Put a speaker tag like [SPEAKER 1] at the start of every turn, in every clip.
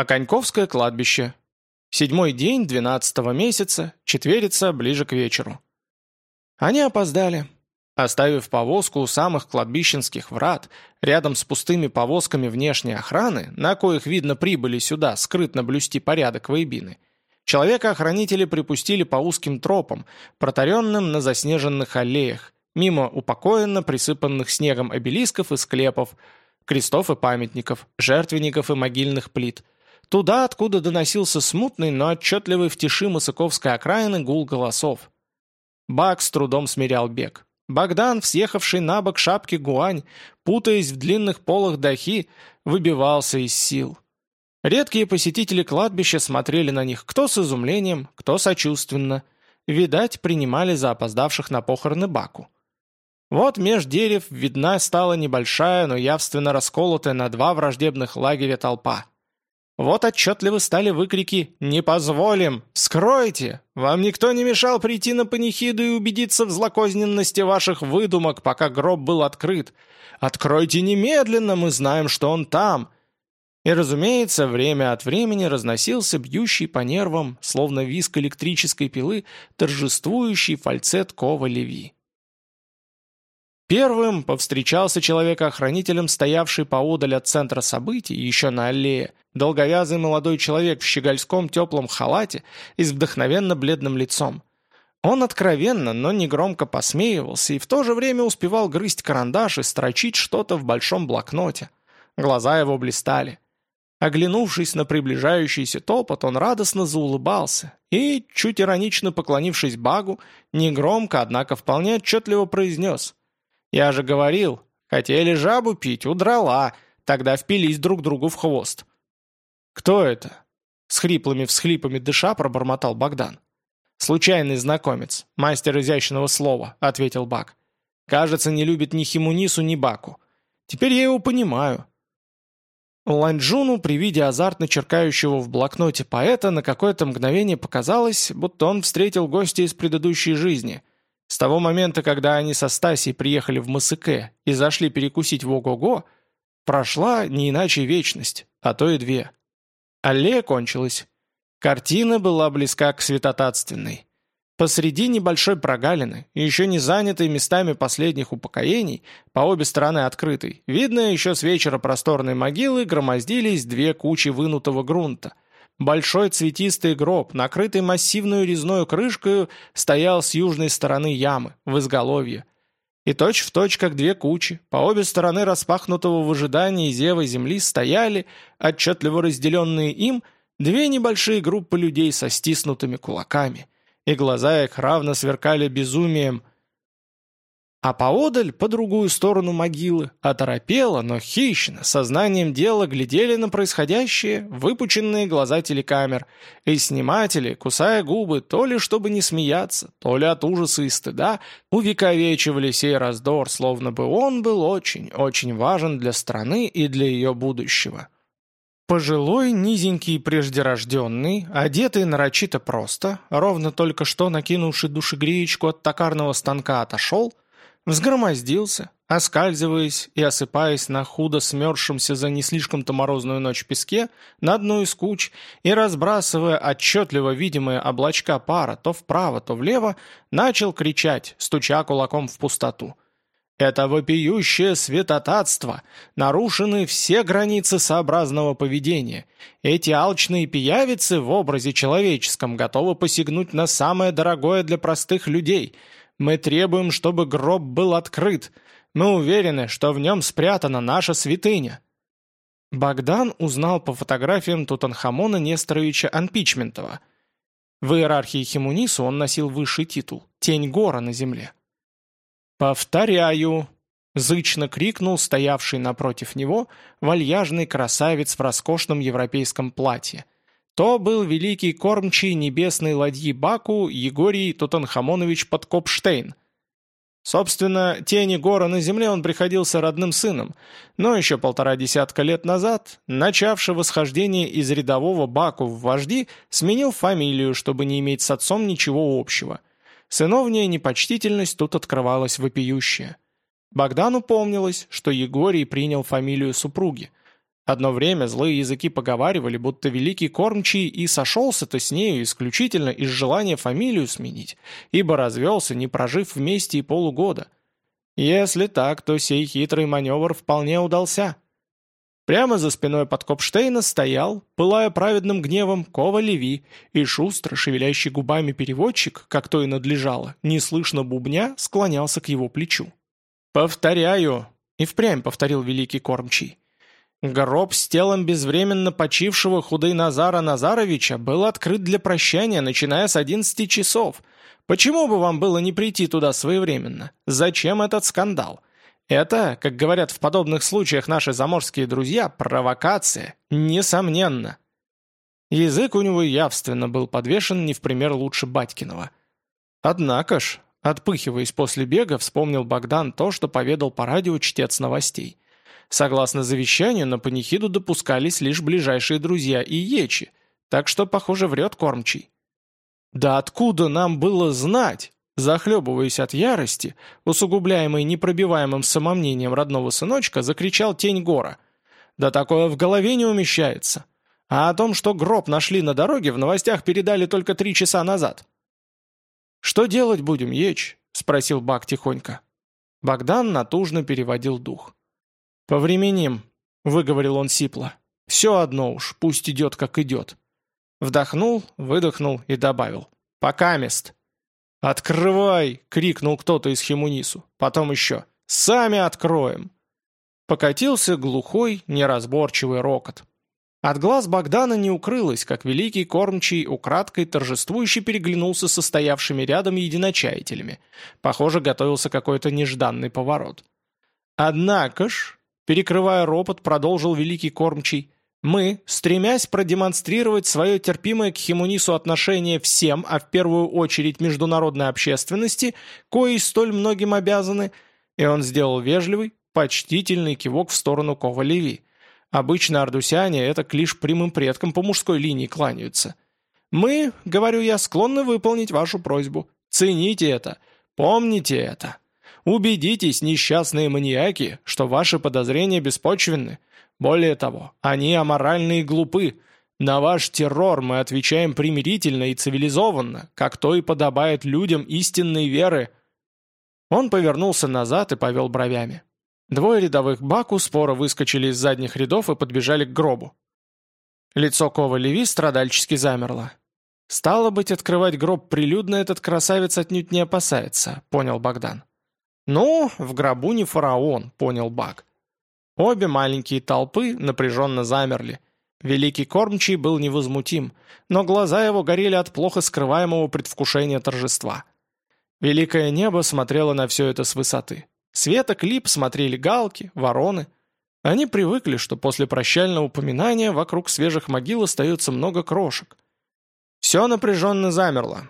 [SPEAKER 1] Оконьковское кладбище. Седьмой день двенадцатого месяца, четверица ближе к вечеру. Они опоздали. Оставив повозку у самых кладбищенских врат, рядом с пустыми повозками внешней охраны, на коих, видно, прибыли сюда скрытно блюсти порядок воебины, человека-охранители припустили по узким тропам, протаренным на заснеженных аллеях, мимо упокоенно присыпанных снегом обелисков и склепов, крестов и памятников, жертвенников и могильных плит, туда, откуда доносился смутный, но отчетливый в тиши Мысыковской окраины гул голосов. Бак с трудом смирял бег. Богдан, съехавший на бок шапки гуань, путаясь в длинных полах дахи, выбивался из сил. Редкие посетители кладбища смотрели на них кто с изумлением, кто сочувственно. Видать, принимали за опоздавших на похороны Баку. Вот меж дерев видна стала небольшая, но явственно расколотая на два враждебных лагеря толпа. Вот отчетливо стали выкрики «Не позволим! Скройте! Вам никто не мешал прийти на панихиду и убедиться в злокозненности ваших выдумок, пока гроб был открыт. Откройте немедленно, мы знаем, что он там!» И, разумеется, время от времени разносился бьющий по нервам, словно виск электрической пилы, торжествующий фальцет Кова Леви. Первым повстречался человека-охранителем, стоявший поодаль от центра событий, еще на аллее, долговязый молодой человек в щегольском теплом халате и с вдохновенно бледным лицом. Он откровенно, но негромко посмеивался и в то же время успевал грызть карандаш и строчить что-то в большом блокноте. Глаза его блистали. Оглянувшись на приближающийся топот, он радостно заулыбался и, чуть иронично поклонившись Багу, негромко, однако вполне отчетливо произнес я же говорил, хотели жабу пить, удрала, тогда впились друг другу в хвост. «Кто это?» С хриплыми всхлипами дыша пробормотал Богдан. «Случайный знакомец, мастер изящного слова», — ответил Бак. «Кажется, не любит ни Химунису, ни Баку. Теперь я его понимаю». Ланджуну при виде азартно черкающего в блокноте поэта на какое-то мгновение показалось, будто он встретил гостя из предыдущей жизни, с того момента, когда они со Стасией приехали в Масыке и зашли перекусить в Ого-Го, прошла не иначе вечность, а то и две. Аллея кончилась. Картина была близка к святотатственной. Посреди небольшой прогалины, еще не занятой местами последних упокоений, по обе стороны открытой, видно еще с вечера просторной могилы громоздились две кучи вынутого грунта – Большой цветистый гроб, накрытый массивную резной крышкой, стоял с южной стороны ямы, в изголовье. И точь в точь, как две кучи, по обе стороны распахнутого в ожидании зева земли стояли, отчетливо разделенные им, две небольшие группы людей со стиснутыми кулаками, и глаза их равно сверкали безумием, а поодаль, по другую сторону могилы, оторопело, но хищно, сознанием дела глядели на происходящее выпученные глаза телекамер, и сниматели, кусая губы, то ли чтобы не смеяться, то ли от ужаса и стыда, увековечивали сей раздор, словно бы он был очень-очень важен для страны и для ее будущего. Пожилой, низенький преждерожденный, одетый нарочито просто, ровно только что накинувший душегреечку от токарного станка отошел – Взгромоздился, оскальзываясь и осыпаясь на худо смерзшемся за не слишком-то морозную ночь песке на одну из куч и разбрасывая отчетливо видимые облачка пара то вправо, то влево, начал кричать, стуча кулаком в пустоту. Это вопиющее святотатство. Нарушены все границы сообразного поведения. Эти алчные пиявицы в образе человеческом готовы посягнуть на самое дорогое для простых людей — мы требуем, чтобы гроб был открыт. Мы уверены, что в нем спрятана наша святыня». Богдан узнал по фотографиям Тутанхамона Несторовича Анпичментова. В иерархии Химунису он носил высший титул – «Тень гора на земле». «Повторяю!» – зычно крикнул стоявший напротив него вальяжный красавец в роскошном европейском платье – то был великий кормчий небесной ладьи Баку Егорий Тутанхамонович Подкопштейн. Собственно, тени гора на земле он приходился родным сыном, но еще полтора десятка лет назад, начавший восхождение из рядового Баку в вожди, сменил фамилию, чтобы не иметь с отцом ничего общего. Сыновняя непочтительность тут открывалась вопиющая. Богдану помнилось, что Егорий принял фамилию супруги – Одно время злые языки поговаривали, будто великий кормчий и сошелся-то с нею исключительно из желания фамилию сменить, ибо развелся, не прожив вместе и полугода. Если так, то сей хитрый маневр вполне удался. Прямо за спиной Подкопштейна стоял, пылая праведным гневом, Кова Леви, и шустро, шевелящий губами переводчик, как то и надлежало, неслышно бубня, склонялся к его плечу. «Повторяю!» — и впрямь повторил великий кормчий. Гроб с телом безвременно почившего худой Назара Назаровича был открыт для прощания, начиная с 11 часов. Почему бы вам было не прийти туда своевременно? Зачем этот скандал? Это, как говорят в подобных случаях наши заморские друзья, провокация, несомненно. Язык у него явственно был подвешен не в пример лучше Батькиного. Однако ж, отпыхиваясь после бега, вспомнил Богдан то, что поведал по радио чтец новостей. Согласно завещанию, на панихиду допускались лишь ближайшие друзья и ечи, так что, похоже, врет кормчий. «Да откуда нам было знать?» Захлебываясь от ярости, усугубляемой непробиваемым самомнением родного сыночка, закричал тень гора. «Да такое в голове не умещается!» А о том, что гроб нашли на дороге, в новостях передали только три часа назад. «Что делать будем, Еч?» — спросил Бак тихонько. Богдан натужно переводил дух. «Повременим», — выговорил он сипло. «Все одно уж, пусть идет, как идет». Вдохнул, выдохнул и добавил. «Пока мест». «Открывай!» — крикнул кто-то из Химунису. Потом еще. «Сами откроем!» Покатился глухой, неразборчивый рокот. От глаз Богдана не укрылось, как великий кормчий украдкой торжествующе переглянулся со стоявшими рядом единочаятелями. Похоже, готовился какой-то нежданный поворот. Однако ж, перекрывая ропот, продолжил великий кормчий, мы, стремясь продемонстрировать свое терпимое к Химунису отношение всем, а в первую очередь международной общественности, кои столь многим обязаны, и он сделал вежливый, почтительный кивок в сторону Кова-Леви. Обычно ардусяне это к лишь прямым предкам по мужской линии кланяются. Мы, говорю я, склонны выполнить вашу просьбу. Цените это, помните это. Убедитесь, несчастные маньяки, что ваши подозрения беспочвенны, более того, они аморальны и глупы. На ваш террор мы отвечаем примирительно и цивилизованно, как то и подобает людям истинной веры». Он повернулся назад и повел бровями. Двое рядовых Баку споро выскочили из задних рядов и подбежали к гробу. Лицо Кова Леви страдальчески замерло. «Стало быть, открывать гроб прилюдно этот красавец отнюдь не опасается», — понял Богдан. «Ну, в гробу не фараон», — понял Бак. Обе маленькие толпы напряженно замерли. Великий кормчий был невозмутим, но глаза его горели от плохо скрываемого предвкушения торжества. Великое небо смотрело на все это с высоты. Света клип смотрели галки, вороны. Они привыкли, что после прощального упоминания вокруг свежих могил остается много крошек. Все напряженно замерло.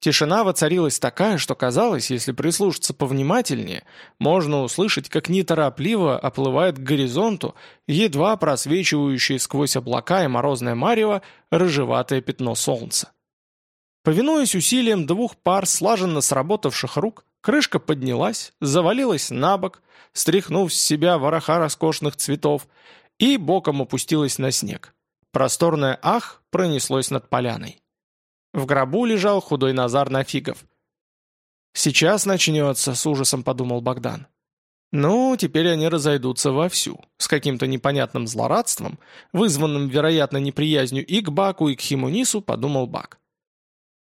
[SPEAKER 1] Тишина воцарилась такая, что казалось, если прислушаться повнимательнее, можно услышать, как неторопливо оплывает к горизонту едва просвечивающее сквозь облака и морозное марево рыжеватое пятно солнца. Повинуясь усилиям двух пар слаженно сработавших рук, крышка поднялась, завалилась на бок, стряхнув с себя вороха роскошных цветов, и боком опустилась на снег. Просторное «ах» пронеслось над поляной. В гробу лежал худой Назар Нафигов. «Сейчас начнется», — с ужасом подумал Богдан. Ну, теперь они разойдутся вовсю, с каким-то непонятным злорадством, вызванным, вероятно, неприязнью и к Баку, и к Химунису, подумал Бак.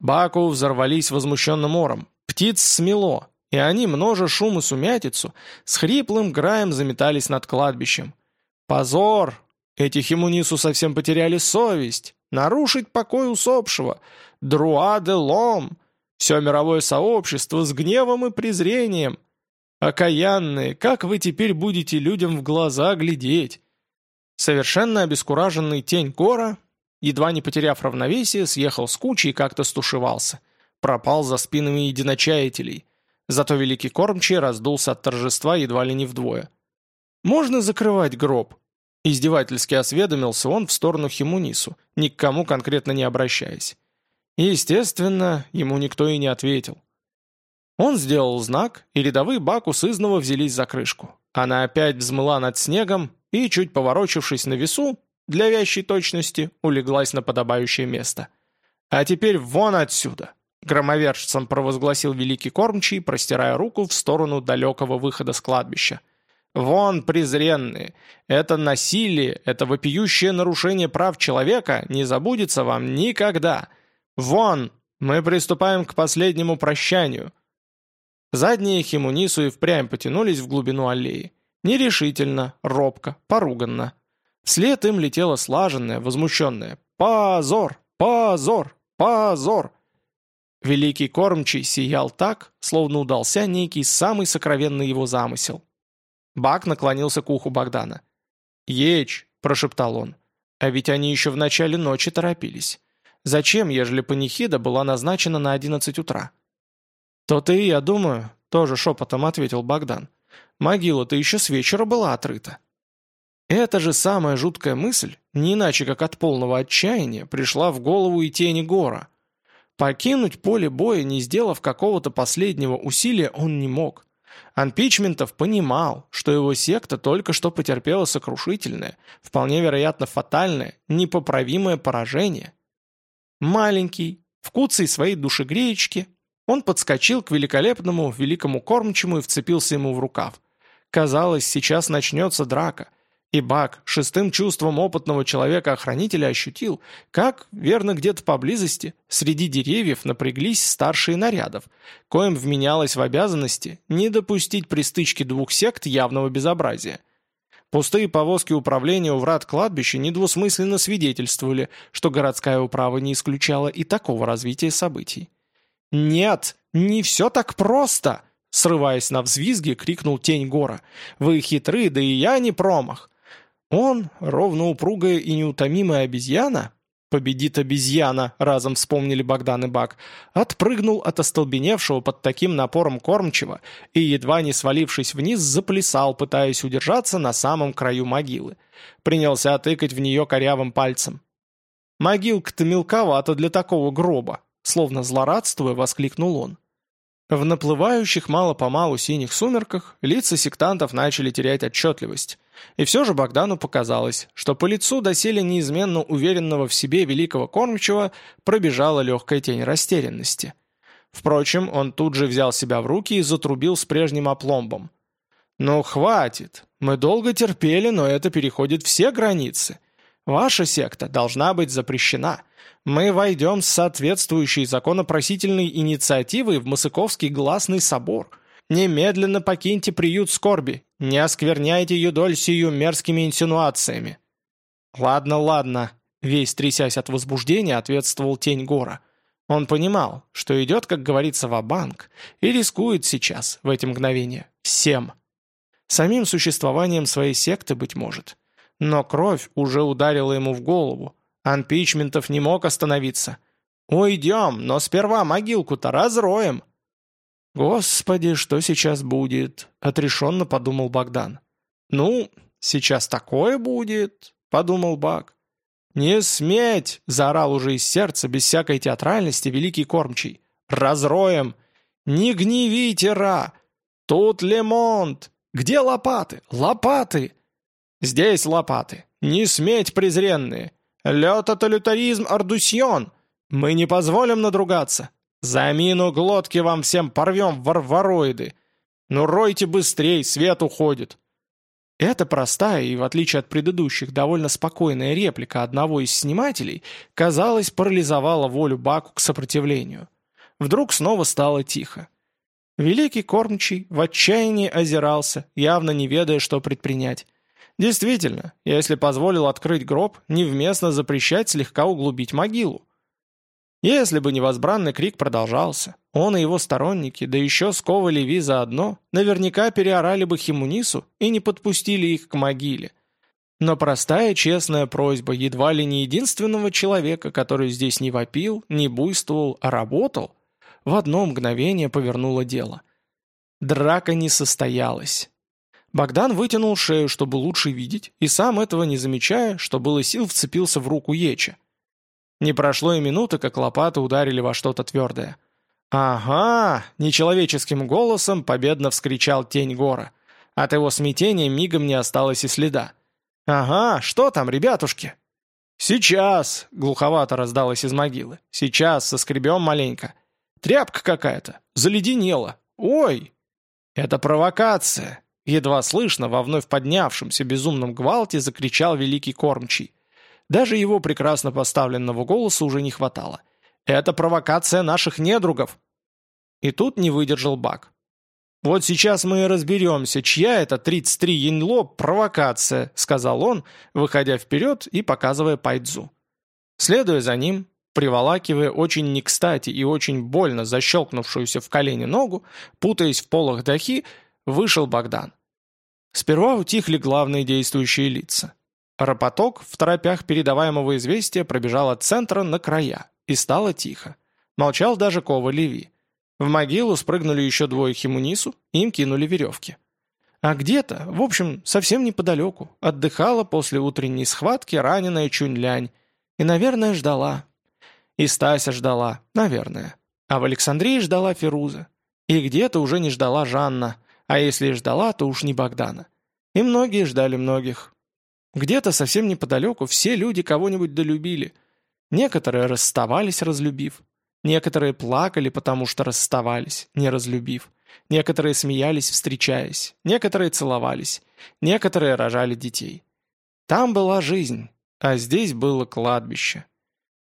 [SPEAKER 1] Баку взорвались возмущенным ором. Птиц смело, и они, множа шум и сумятицу, с хриплым граем заметались над кладбищем. «Позор! Эти Химунису совсем потеряли совесть! Нарушить покой усопшего! Друа де Лом, все мировое сообщество с гневом и презрением. Окаянные, как вы теперь будете людям в глаза глядеть? Совершенно обескураженный тень Кора, едва не потеряв равновесие, съехал с кучи и как-то стушевался. Пропал за спинами единочаятелей. Зато великий кормчий раздулся от торжества едва ли не вдвое. «Можно закрывать гроб?» Издевательски осведомился он в сторону Химунису, ни к кому конкретно не обращаясь. Естественно, ему никто и не ответил. Он сделал знак, и рядовые Баку сызново взялись за крышку. Она опять взмыла над снегом, и, чуть поворочившись на весу, для вящей точности, улеглась на подобающее место. «А теперь вон отсюда!» Громовержцем провозгласил великий кормчий, простирая руку в сторону далекого выхода с кладбища. «Вон, презренные! Это насилие, это вопиющее нарушение прав человека не забудется вам никогда! Вон! Мы приступаем к последнему прощанию!» Задние химунису и впрямь потянулись в глубину аллеи. Нерешительно, робко, поруганно. Вслед им летело слаженное, возмущенное «Позор! Позор! Позор!» Великий кормчий сиял так, словно удался некий самый сокровенный его замысел. Бак наклонился к уху Богдана. «Ечь!» – прошептал он. «А ведь они еще в начале ночи торопились. Зачем, ежели панихида была назначена на одиннадцать утра?» «То-то и я думаю», — тоже шепотом ответил Богдан. «Могила-то еще с вечера была отрыта». Эта же самая жуткая мысль, не иначе как от полного отчаяния, пришла в голову и тени Гора. Покинуть поле боя, не сделав какого-то последнего усилия, он не мог. Анпичментов понимал, что его секта только что потерпела сокрушительное, вполне вероятно фатальное, непоправимое поражение. Маленький, в куцей своей душегреечке, он подскочил к великолепному, великому кормчему и вцепился ему в рукав. Казалось, сейчас начнется драка. И Бак шестым чувством опытного человека-охранителя ощутил, как, верно где-то поблизости, среди деревьев напряглись старшие нарядов, коим вменялось в обязанности не допустить при стычке двух сект явного безобразия. Пустые повозки управления у врат кладбища недвусмысленно свидетельствовали, что городская управа не исключала и такого развития событий. «Нет, не все так просто!» Срываясь на взвизги, крикнул тень гора. «Вы хитры, да и я не промах!» Он, ровно упругая и неутомимая обезьяна, «Победит обезьяна», — разом вспомнили Богдан и Бак, отпрыгнул от остолбеневшего под таким напором кормчего и, едва не свалившись вниз, заплясал, пытаясь удержаться на самом краю могилы. Принялся тыкать в нее корявым пальцем. «Могилка-то мелковата для такого гроба», Словно злорадствуя, воскликнул он. В наплывающих мало-помалу синих сумерках лица сектантов начали терять отчетливость. И все же Богдану показалось, что по лицу доселе неизменно уверенного в себе великого кормчего пробежала легкая тень растерянности. Впрочем, он тут же взял себя в руки и затрубил с прежним опломбом. «Ну, хватит. Мы долго терпели, но это переходит все границы. Ваша секта должна быть запрещена. Мы войдем с соответствующей законопросительной инициативой в Масыковский гласный собор. Немедленно покиньте приют скорби. Не оскверняйте юдоль сию мерзкими инсинуациями». «Ладно, ладно», — весь трясясь от возбуждения, ответствовал тень гора. Он понимал, что идет, как говорится, в банк и рискует сейчас, в эти мгновения, всем. Самим существованием своей секты, быть может. Но кровь уже ударила ему в голову. Анпичментов не мог остановиться. «Уйдем, но сперва могилку-то разроем!» «Господи, что сейчас будет?» — отрешенно подумал Богдан. «Ну, сейчас такое будет», — подумал Баг. «Не сметь!» — заорал уже из сердца, без всякой театральности, великий кормчий. «Разроем! Не гневите, Ра! Тут Лемонт! Где лопаты? Лопаты!» Здесь лопаты. Не сметь, презренные. Лётоталютаризм ардусьон. Мы не позволим надругаться. За мину глотки вам всем порвем, варвароиды. Ну ройте быстрей, свет уходит. Эта простая и, в отличие от предыдущих, довольно спокойная реплика одного из снимателей, казалось, парализовала волю Баку к сопротивлению. Вдруг снова стало тихо. Великий кормчий в отчаянии озирался, явно не ведая, что предпринять. Действительно, если позволил открыть гроб, невместно запрещать слегка углубить могилу. Если бы невозбранный крик продолжался, он и его сторонники, да еще Скова Леви заодно, наверняка переорали бы Химунису и не подпустили их к могиле. Но простая честная просьба едва ли не единственного человека, который здесь не вопил, не буйствовал, а работал, в одно мгновение повернуло дело. Драка не состоялась. Богдан вытянул шею, чтобы лучше видеть, и сам этого не замечая, что было сил вцепился в руку Еча. Не прошло и минуты, как лопаты ударили во что-то твердое. «Ага!» — нечеловеческим голосом победно вскричал тень гора. От его смятения мигом не осталось и следа. «Ага, что там, ребятушки?» «Сейчас!» — глуховато раздалось из могилы. «Сейчас, соскребем маленько. Тряпка какая-то. Заледенела. Ой!» «Это провокация!» — едва слышно во вновь поднявшемся безумном гвалте закричал великий кормчий. Даже его прекрасно поставленного голоса уже не хватало. «Это провокация наших недругов!» И тут не выдержал Бак. «Вот сейчас мы и разберемся, чья это 33 яньло провокация», — сказал он, выходя вперед и показывая пайдзу. Следуя за ним, приволакивая очень не кстати и очень больно защелкнувшуюся в колени ногу, путаясь в полах дахи, вышел Богдан. Сперва утихли главные действующие лица. Ропоток в торопях передаваемого известия пробежал от центра на края, и стало тихо. Молчал даже Кова Леви. В могилу спрыгнули еще двое химунису, им кинули веревки. А где-то, в общем, совсем неподалеку, отдыхала после утренней схватки раненая Чунь-Лянь. И, наверное, ждала. И Стася ждала, наверное. А в Александрии ждала Феруза. И где-то уже не ждала Жанна. А если и ждала, то уж не Богдана. И многие ждали многих. Где-то совсем неподалеку все люди кого-нибудь долюбили. Некоторые расставались, разлюбив. Некоторые плакали, потому что расставались, не разлюбив. Некоторые смеялись, встречаясь. Некоторые целовались. Некоторые рожали детей. Там была жизнь, а здесь было кладбище.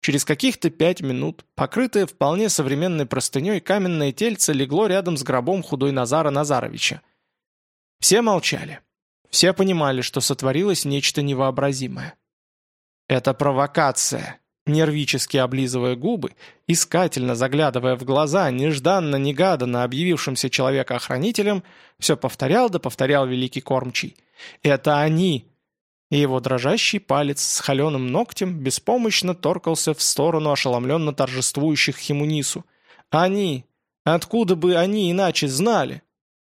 [SPEAKER 1] Через каких-то пять минут, покрытое вполне современной простыней, каменное тельце легло рядом с гробом худой Назара Назаровича. Все молчали. Все понимали, что сотворилось нечто невообразимое. «Это провокация», Нервически облизывая губы, искательно заглядывая в глаза нежданно-негаданно объявившимся человека-охранителем, все повторял да повторял великий кормчий. «Это они!» И его дрожащий палец с холеным ногтем беспомощно торкался в сторону ошеломленно торжествующих Химунису. «Они! Откуда бы они иначе знали?»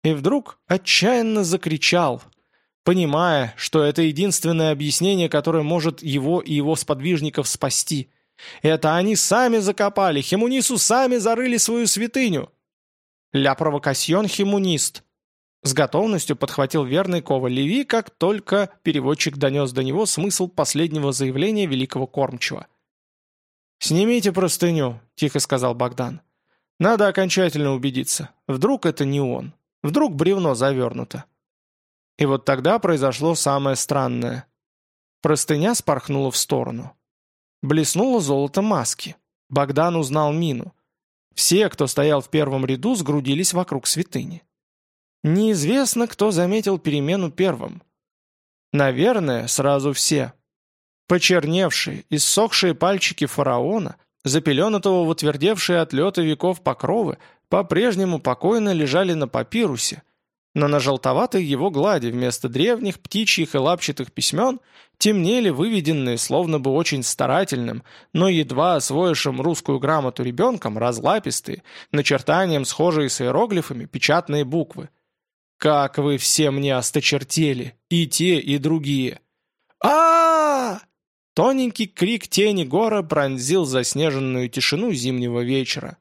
[SPEAKER 1] И вдруг отчаянно закричал, понимая, что это единственное объяснение, которое может его и его сподвижников спасти. Это они сами закопали, Химунису сами зарыли свою святыню. «Ля провокасьон химунист», с готовностью подхватил верный Кова Леви, как только переводчик донес до него смысл последнего заявления великого кормчего. «Снимите простыню», — тихо сказал Богдан. «Надо окончательно убедиться. Вдруг это не он. Вдруг бревно завернуто. И вот тогда произошло самое странное. Простыня спорхнула в сторону. Блеснуло золото маски. Богдан узнал мину. Все, кто стоял в первом ряду, сгрудились вокруг святыни. Неизвестно, кто заметил перемену первым. Наверное, сразу все. Почерневшие, иссохшие пальчики фараона, запеленатого в утвердевшие от лета веков покровы, по-прежнему покойно лежали на папирусе, но на желтоватой его глади вместо древних птичьих и лапчатых письмен темнели выведенные, словно бы очень старательным, но едва освоившим русскую грамоту ребенком, разлапистые, начертанием схожие с иероглифами, печатные буквы. «Как вы все мне осточертели! И те, и другие!» а, -а, -а Тоненький крик тени гора пронзил заснеженную тишину зимнего вечера.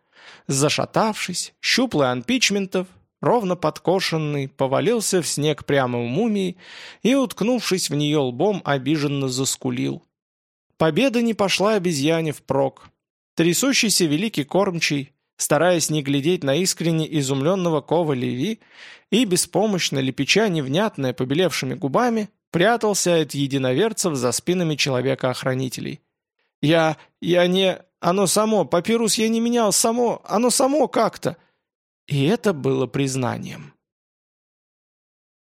[SPEAKER 1] Зашатавшись, щуплый Анпичментов, ровно подкошенный, повалился в снег прямо у мумии и, уткнувшись в нее лбом, обиженно заскулил. Победа не пошла обезьяне впрок. Трясущийся великий кормчий, стараясь не глядеть на искренне изумленного Кова Леви и, беспомощно лепеча невнятное побелевшими губами, прятался от единоверцев за спинами человека-охранителей. «Я... я не... оно само, папирус я не менял, само... оно само как-то...» И это было признанием.